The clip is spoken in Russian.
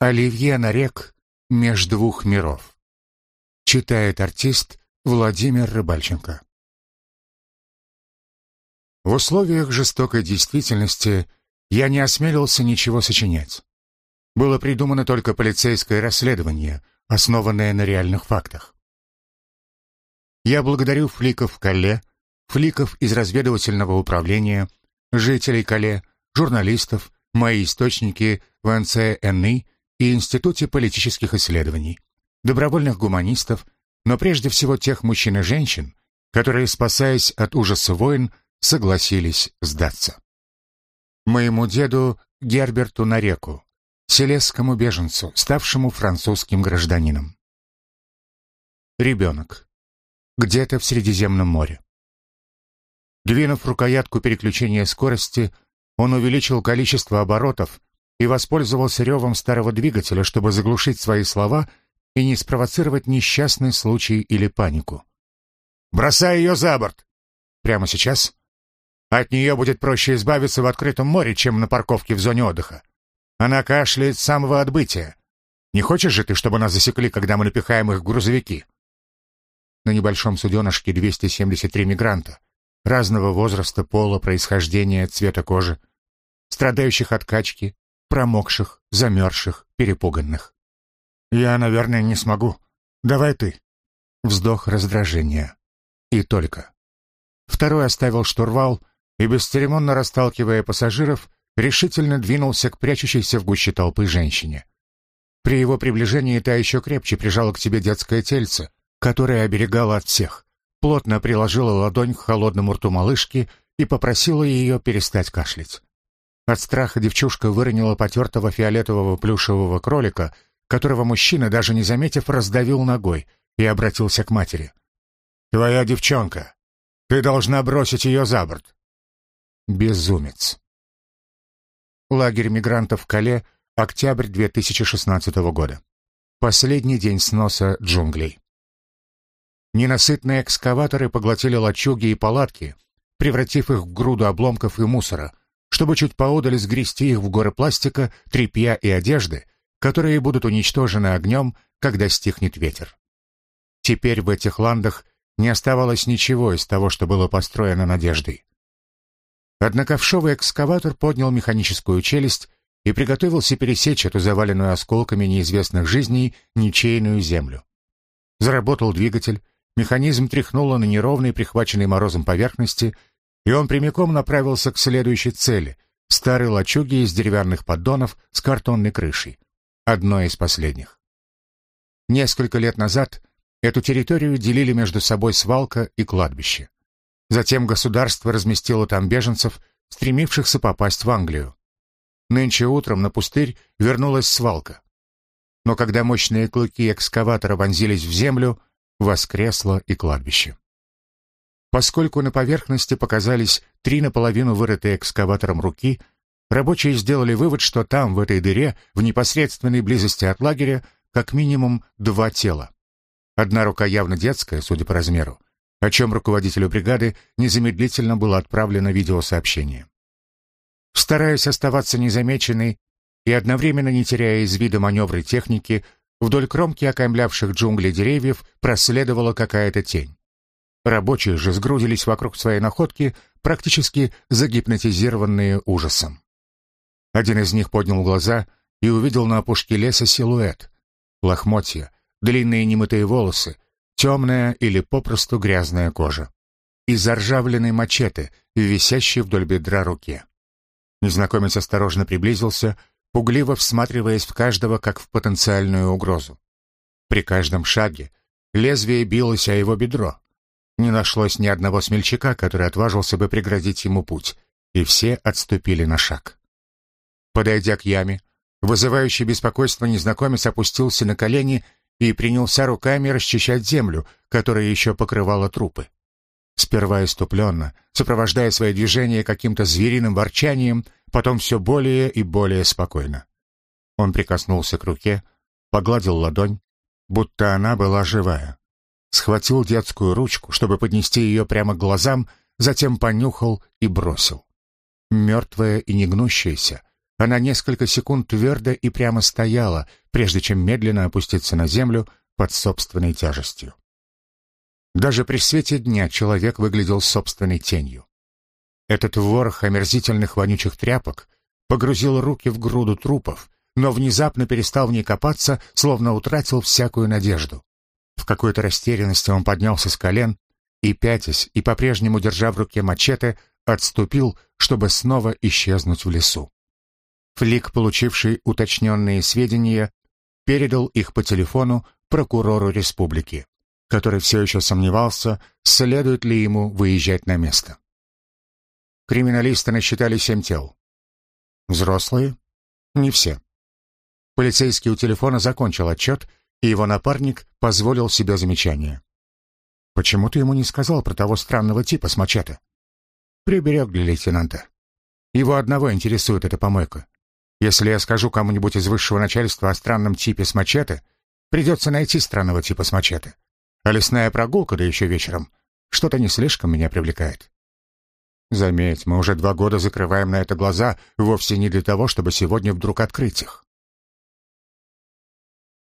Оливье Нарек «Меж двух миров». Читает артист Владимир Рыбальченко. В условиях жестокой действительности я не осмелился ничего сочинять. Было придумано только полицейское расследование, основанное на реальных фактах. Я благодарю фликов Калле, фликов из разведывательного управления, жителей Кале, журналистов, мои источники в НЦНИ и Институте политических исследований, добровольных гуманистов, но прежде всего тех мужчин и женщин, которые, спасаясь от ужаса войн, согласились сдаться. Моему деду Герберту Нареку, селесскому беженцу, ставшему французским гражданином. Ребенок. Где-то в Средиземном море. Двинув рукоятку переключения скорости, он увеличил количество оборотов и воспользовался ревом старого двигателя, чтобы заглушить свои слова и не спровоцировать несчастный случай или панику. «Бросай ее за борт!» «Прямо сейчас?» «От нее будет проще избавиться в открытом море, чем на парковке в зоне отдыха. Она кашляет с самого отбытия. Не хочешь же ты, чтобы нас засекли, когда мы напихаем их в грузовики?» На небольшом суденышке 273 мигранта, разного возраста, пола, происхождения, цвета кожи, страдающих от качки, промокших, замерзших, перепуганных. «Я, наверное, не смогу. Давай ты». Вздох раздражения. И только. Второй оставил штурвал и, бесцеремонно расталкивая пассажиров, решительно двинулся к прячущейся в гуще толпы женщине. При его приближении та еще крепче прижала к себе детское тельце, которое оберегало от всех, плотно приложила ладонь к холодному рту малышки и попросила ее перестать кашлять. От страха девчушка выронила потертого фиолетового плюшевого кролика, которого мужчина, даже не заметив, раздавил ногой и обратился к матери. «Твоя девчонка. Ты должна бросить ее за борт». Безумец. Лагерь мигрантов в Кале, октябрь 2016 года. Последний день сноса джунглей. Ненасытные экскаваторы поглотили лачуги и палатки, превратив их в груду обломков и мусора, чтобы чуть поодаль сгрести их в горы пластика, тряпья и одежды, которые будут уничтожены огнем, когда стихнет ветер. Теперь в этих ландах не оставалось ничего из того, что было построено надеждой. Однако вшовый экскаватор поднял механическую челюсть и приготовился пересечь эту заваленную осколками неизвестных жизней ничейную землю. Заработал двигатель, механизм тряхнуло на неровной, прихваченной морозом поверхности, и он прямиком направился к следующей цели — старой лачуге из деревянных поддонов с картонной крышей, одной из последних. Несколько лет назад эту территорию делили между собой свалка и кладбище. Затем государство разместило там беженцев, стремившихся попасть в Англию. Нынче утром на пустырь вернулась свалка. Но когда мощные клыки экскаватора вонзились в землю, воскресло и кладбище. Поскольку на поверхности показались три наполовину вырытые экскаватором руки, рабочие сделали вывод, что там, в этой дыре, в непосредственной близости от лагеря, как минимум два тела. Одна рука явно детская, судя по размеру, о чем руководителю бригады незамедлительно было отправлено видеосообщение. Стараясь оставаться незамеченной и одновременно не теряя из вида маневры техники, вдоль кромки окаймлявших джунгли деревьев проследовала какая-то тень. Рабочие же сгрудились вокруг своей находки, практически загипнотизированные ужасом. Один из них поднял глаза и увидел на опушке леса силуэт. Лохмотья, длинные немытые волосы, темная или попросту грязная кожа. И заржавленный мачете, висящий вдоль бедра руке. Незнакомец осторожно приблизился, пугливо всматриваясь в каждого, как в потенциальную угрозу. При каждом шаге лезвие билось о его бедро. Не нашлось ни одного смельчака, который отважился бы преградить ему путь, и все отступили на шаг. Подойдя к яме, вызывающий беспокойство незнакомец опустился на колени и принялся руками расчищать землю, которая еще покрывала трупы. Сперва иступленно, сопровождая свои движения каким-то звериным ворчанием, потом все более и более спокойно. Он прикоснулся к руке, погладил ладонь, будто она была живая. Схватил детскую ручку, чтобы поднести ее прямо к глазам, затем понюхал и бросил. Мертвая и негнущаяся, она несколько секунд твердо и прямо стояла, прежде чем медленно опуститься на землю под собственной тяжестью. Даже при свете дня человек выглядел собственной тенью. Этот ворох омерзительных вонючих тряпок погрузил руки в груду трупов, но внезапно перестал в ней копаться, словно утратил всякую надежду. Какой-то растерянности он поднялся с колен и, пятясь и по-прежнему держа в руке мачете, отступил, чтобы снова исчезнуть в лесу. Флик, получивший уточненные сведения, передал их по телефону прокурору республики, который все еще сомневался, следует ли ему выезжать на место. Криминалисты насчитали семь тел. Взрослые? Не все. Полицейский у телефона закончил отчет, и его напарник позволил себе замечание. «Почему ты ему не сказал про того странного типа с мачете?» «Приберег для лейтенанта. Его одного интересует эта помойка. Если я скажу кому-нибудь из высшего начальства о странном типе с мачете, придется найти странного типа с мачете. А лесная прогулка, да еще вечером, что-то не слишком меня привлекает. Заметь, мы уже два года закрываем на это глаза, вовсе не для того, чтобы сегодня вдруг открыть их.